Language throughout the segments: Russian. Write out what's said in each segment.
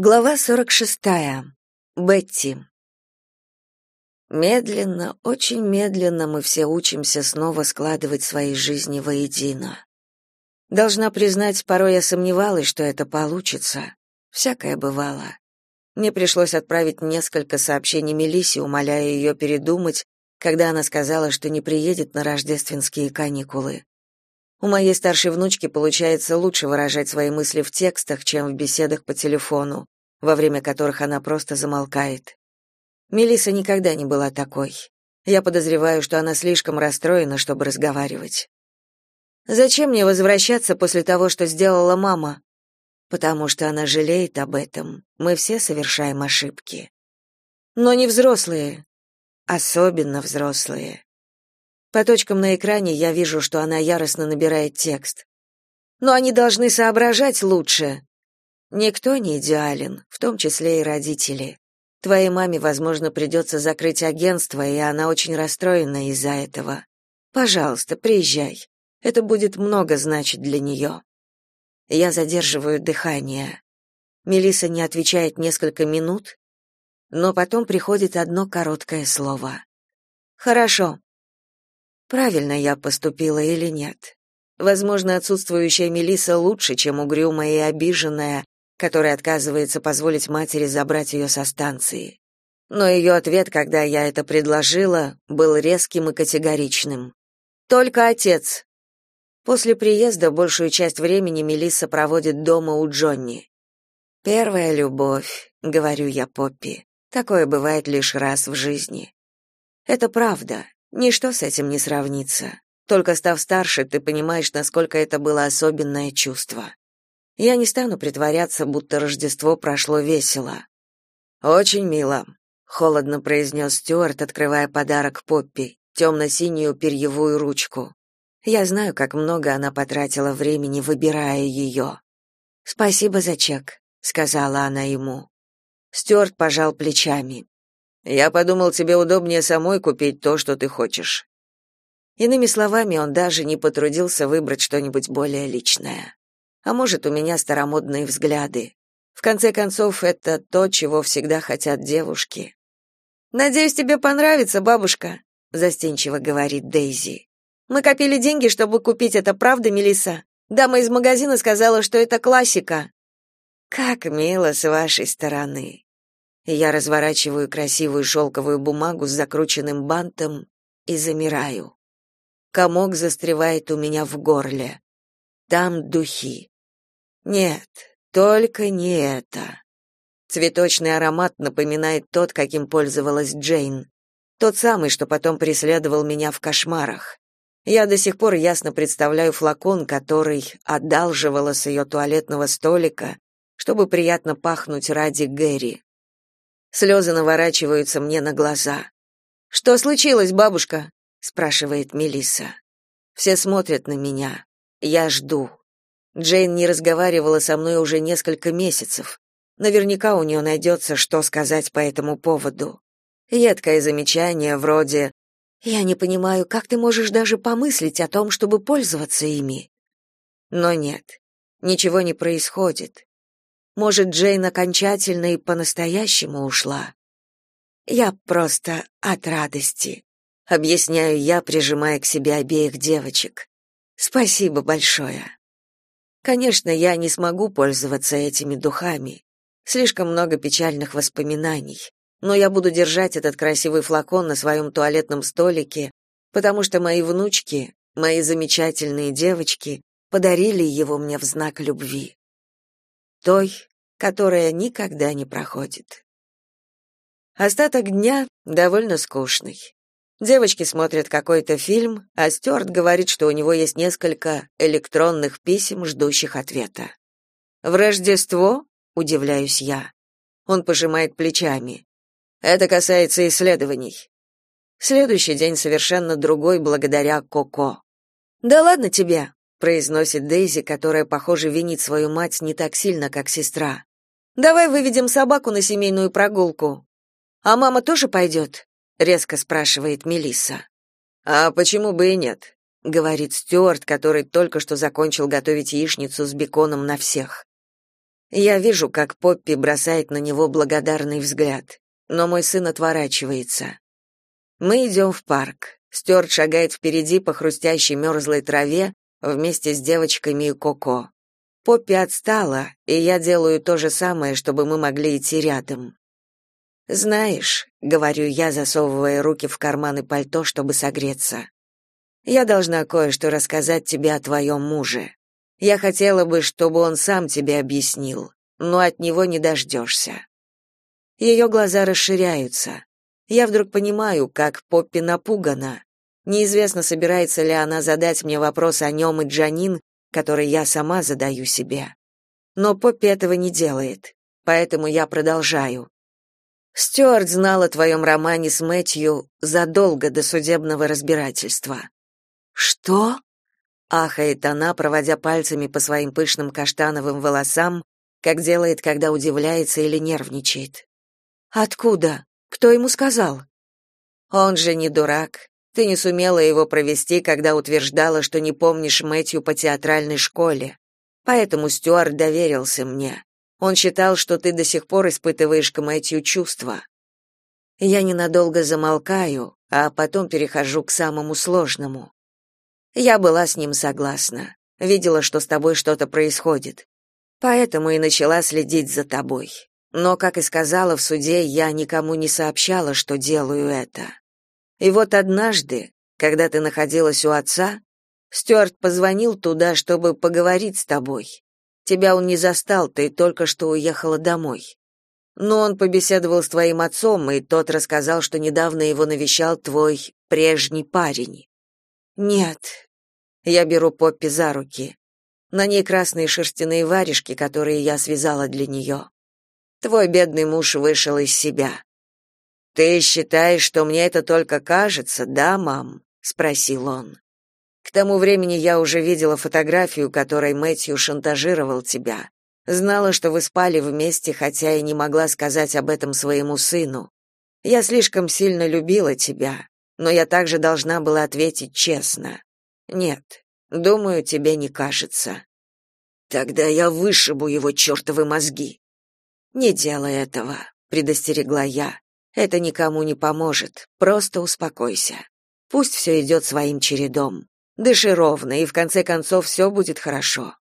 Глава 46. Бетти. Медленно, очень медленно мы все учимся снова складывать свои жизни воедино. Должна признать, порой я сомневалась, что это получится. Всякое бывало. Мне пришлось отправить несколько сообщений Мелиссе, умоляя ее передумать, когда она сказала, что не приедет на рождественские каникулы. У моей старшей внучки получается лучше выражать свои мысли в текстах, чем в беседах по телефону, во время которых она просто замолкает. Мелиса никогда не была такой. Я подозреваю, что она слишком расстроена, чтобы разговаривать. Зачем мне возвращаться после того, что сделала мама? Потому что она жалеет об этом. Мы все совершаем ошибки. Но не взрослые, особенно взрослые. По точкам на экране я вижу, что она яростно набирает текст. Но они должны соображать лучше. Никто не идеален, в том числе и родители. Твоей маме, возможно, придется закрыть агентство, и она очень расстроена из-за этого. Пожалуйста, приезжай. Это будет много значить для нее». Я задерживаю дыхание. Мелиса не отвечает несколько минут, но потом приходит одно короткое слово. Хорошо. Правильно я поступила или нет? Возможно, отсутствующая Мелиса лучше, чем угрюмая и обиженная, которая отказывается позволить матери забрать ее со станции. Но ее ответ, когда я это предложила, был резким и категоричным. Только отец. После приезда большую часть времени Мелисса проводит дома у Джонни. Первая любовь, говорю я Поппи. Такое бывает лишь раз в жизни. Это правда. Ничто с этим не сравнится. Только став старше, ты понимаешь, насколько это было особенное чувство. Я не стану притворяться, будто Рождество прошло весело. Очень мило, холодно произнес Стюарт, открывая подарок Поппи, темно-синюю перьевую ручку. Я знаю, как много она потратила времени, выбирая ее. Спасибо за чек, сказала она ему. Стюарт пожал плечами. Я подумал, тебе удобнее самой купить то, что ты хочешь. Иными словами, он даже не потрудился выбрать что-нибудь более личное. А может, у меня старомодные взгляды. В конце концов, это то, чего всегда хотят девушки. Надеюсь, тебе понравится, бабушка, застенчиво говорит Дейзи. Мы копили деньги, чтобы купить это, правда, Мелиса? Дама из магазина сказала, что это классика. Как мило с вашей стороны. Я разворачиваю красивую шелковую бумагу с закрученным бантом и замираю. Комок застревает у меня в горле. Там духи. Нет, только не это. Цветочный аромат напоминает тот, каким пользовалась Джейн. Тот самый, что потом преследовал меня в кошмарах. Я до сих пор ясно представляю флакон, который одалживала с ее туалетного столика, чтобы приятно пахнуть ради Гэри. Слезы наворачиваются мне на глаза. Что случилось, бабушка? спрашивает Мелисса. Все смотрят на меня. Я жду. Джейн не разговаривала со мной уже несколько месяцев. Наверняка у нее найдется, что сказать по этому поводу. Едкое замечание вроде «Я не понимаю, как ты можешь даже помыслить о том, чтобы пользоваться ими?» Но нет, ничего не происходит. Может, Джейн окончательно и по-настоящему ушла. Я просто от радости, объясняю я, прижимая к себе обеих девочек. Спасибо большое. Конечно, я не смогу пользоваться этими духами. Слишком много печальных воспоминаний. Но я буду держать этот красивый флакон на своем туалетном столике, потому что мои внучки, мои замечательные девочки, подарили его мне в знак любви. Той, которая никогда не проходит. Остаток дня довольно скучный. Девочки смотрят какой-то фильм, а Стюарт говорит, что у него есть несколько электронных писем, ждущих ответа. «В Рождество?» — удивляюсь я. Он пожимает плечами. «Это касается исследований». Следующий день совершенно другой благодаря Коко. «Да ладно тебе», — произносит Дейзи, которая, похоже, винит свою мать не так сильно, как сестра. Давай выведем собаку на семейную прогулку. А мама тоже пойдет?» — резко спрашивает Мелисса. А почему бы и нет? говорит Стюарт, который только что закончил готовить яичницу с беконом на всех. Я вижу, как Поппи бросает на него благодарный взгляд, но мой сын отворачивается. Мы идем в парк. Стюарт шагает впереди по хрустящей мерзлой траве вместе с девочками и Коко. Поппи отстала, и я делаю то же самое, чтобы мы могли идти рядом. «Знаешь», — говорю я, засовывая руки в карманы пальто, чтобы согреться, «я должна кое-что рассказать тебе о твоем муже. Я хотела бы, чтобы он сам тебе объяснил, но от него не дождешься». Ее глаза расширяются. Я вдруг понимаю, как Поппи напугана. Неизвестно, собирается ли она задать мне вопрос о нем и Джанин, который я сама задаю себе. Но Поппи этого не делает, поэтому я продолжаю. Стюарт знал о твоем романе с Мэтью задолго до судебного разбирательства. Что? ахает она, проводя пальцами по своим пышным каштановым волосам, как делает, когда удивляется или нервничает. Откуда? Кто ему сказал? Он же не дурак. Ты не сумела его провести, когда утверждала, что не помнишь Мэтью по театральной школе. Поэтому Стюарт доверился мне. Он считал, что ты до сих пор испытываешь к Мэтью чувства. Я ненадолго замолкаю, а потом перехожу к самому сложному. Я была с ним согласна. Видела, что с тобой что-то происходит. Поэтому и начала следить за тобой. Но, как и сказала в суде, я никому не сообщала, что делаю это. И вот однажды, когда ты находилась у отца, Стюарт позвонил туда, чтобы поговорить с тобой. Тебя он не застал, ты только что уехала домой. Но он побеседовал с твоим отцом, и тот рассказал, что недавно его навещал твой прежний парень. Нет. Я беру Поппи за руки. На ней красные шерстяные варежки, которые я связала для нее. Твой бедный муж вышел из себя. Ты считаешь, что мне это только кажется, да, мам? спросил он. К тому времени я уже видела фотографию, которой Мэтью шантажировал тебя. Знала, что вы спали вместе, хотя и не могла сказать об этом своему сыну. Я слишком сильно любила тебя, но я также должна была ответить честно. Нет, думаю, тебе не кажется. Тогда я вышибу его чертовы мозги. Не делай этого, предостерегла я. Это никому не поможет. Просто успокойся. Пусть все идет своим чередом. Дыши ровно, и в конце концов все будет хорошо.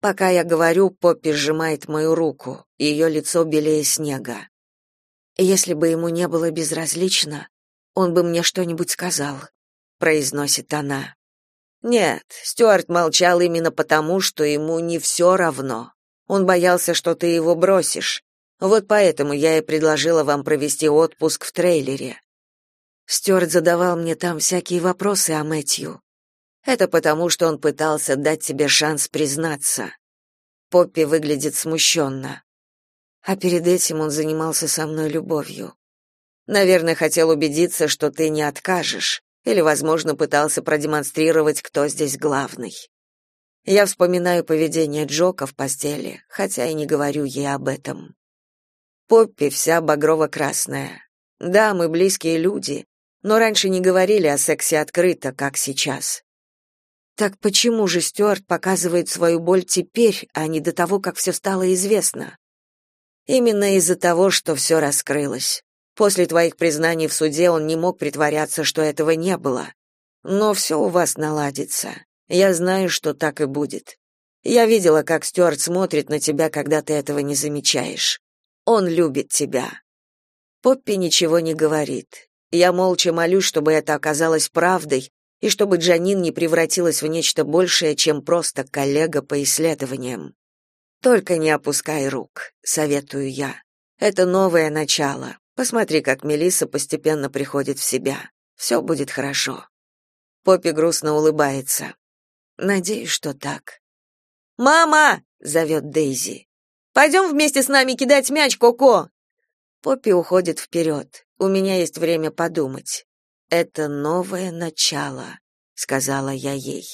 Пока я говорю, Поппи сжимает мою руку, ее лицо белее снега. Если бы ему не было безразлично, он бы мне что-нибудь сказал, произносит она. Нет, Стюарт молчал именно потому, что ему не все равно. Он боялся, что ты его бросишь. Вот поэтому я и предложила вам провести отпуск в трейлере. Стюарт задавал мне там всякие вопросы о Мэтью. Это потому, что он пытался дать тебе шанс признаться. Поппи выглядит смущенно. А перед этим он занимался со мной любовью. Наверное, хотел убедиться, что ты не откажешь, или, возможно, пытался продемонстрировать, кто здесь главный. Я вспоминаю поведение Джока в постели, хотя и не говорю ей об этом. Поппи вся багрово-красная. Да, мы близкие люди, но раньше не говорили о сексе открыто, как сейчас. Так почему же Стюарт показывает свою боль теперь, а не до того, как все стало известно? Именно из-за того, что все раскрылось. После твоих признаний в суде он не мог притворяться, что этого не было. Но все у вас наладится. Я знаю, что так и будет. Я видела, как Стюарт смотрит на тебя, когда ты этого не замечаешь. Он любит тебя. Поппи ничего не говорит. Я молча молюсь, чтобы это оказалось правдой, и чтобы Джанин не превратилась в нечто большее, чем просто коллега по исследованиям. Только не опускай рук, советую я. Это новое начало. Посмотри, как Мелиса постепенно приходит в себя. Все будет хорошо. Поппи грустно улыбается. Надеюсь, что так. Мама, зовет Дейзи. «Пойдем вместе с нами кидать мяч, Коко. Поппи уходит вперед. У меня есть время подумать. Это новое начало, сказала я ей.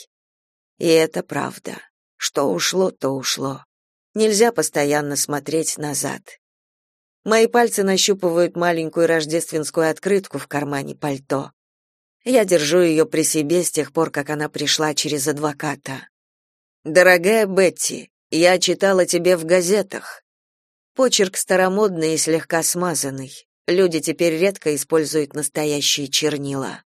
И это правда. Что ушло, то ушло. Нельзя постоянно смотреть назад. Мои пальцы нащупывают маленькую рождественскую открытку в кармане пальто. Я держу ее при себе с тех пор, как она пришла через адвоката. Дорогая Бетти, Я читала тебе в газетах. Почерк старомодный и слегка смазанный. Люди теперь редко используют настоящие чернила.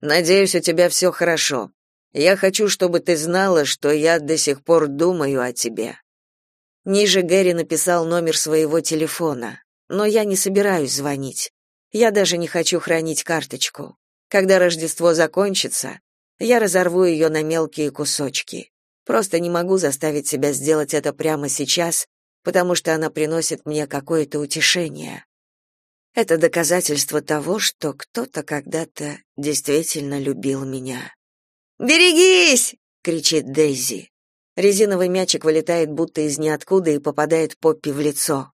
Надеюсь, у тебя все хорошо. Я хочу, чтобы ты знала, что я до сих пор думаю о тебе. Ниже Гэри написал номер своего телефона, но я не собираюсь звонить. Я даже не хочу хранить карточку. Когда Рождество закончится, я разорву ее на мелкие кусочки. Просто не могу заставить себя сделать это прямо сейчас, потому что она приносит мне какое-то утешение. Это доказательство того, что кто-то когда-то действительно любил меня. «Берегись!» — кричит Дейзи. Резиновый мячик вылетает будто из ниоткуда и попадает Поппи в лицо.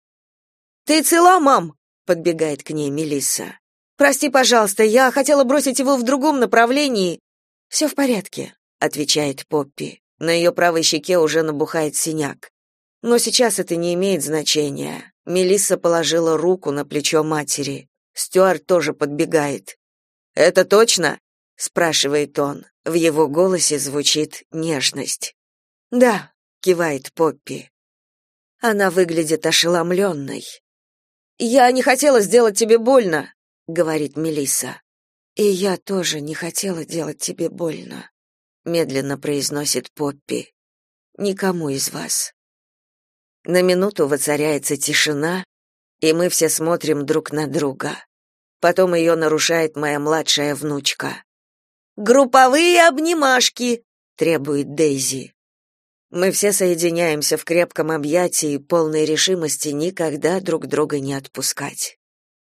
«Ты цела, мам?» — подбегает к ней Мелисса. «Прости, пожалуйста, я хотела бросить его в другом направлении». «Все в порядке», — отвечает Поппи. На ее правой щеке уже набухает синяк. Но сейчас это не имеет значения. Мелисса положила руку на плечо матери. Стюарт тоже подбегает. «Это точно?» — спрашивает он. В его голосе звучит нежность. «Да», — кивает Поппи. Она выглядит ошеломленной. «Я не хотела сделать тебе больно», — говорит Мелисса. «И я тоже не хотела делать тебе больно», — медленно произносит Поппи. «Никому из вас». На минуту воцаряется тишина, и мы все смотрим друг на друга. Потом ее нарушает моя младшая внучка. «Групповые обнимашки!» — требует Дейзи. Мы все соединяемся в крепком объятии, полной решимости никогда друг друга не отпускать.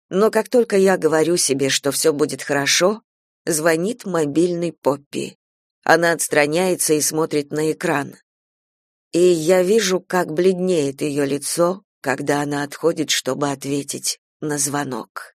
Но как только я говорю себе, что все будет хорошо, звонит мобильный Поппи. Она отстраняется и смотрит на экран и я вижу, как бледнеет ее лицо, когда она отходит, чтобы ответить на звонок.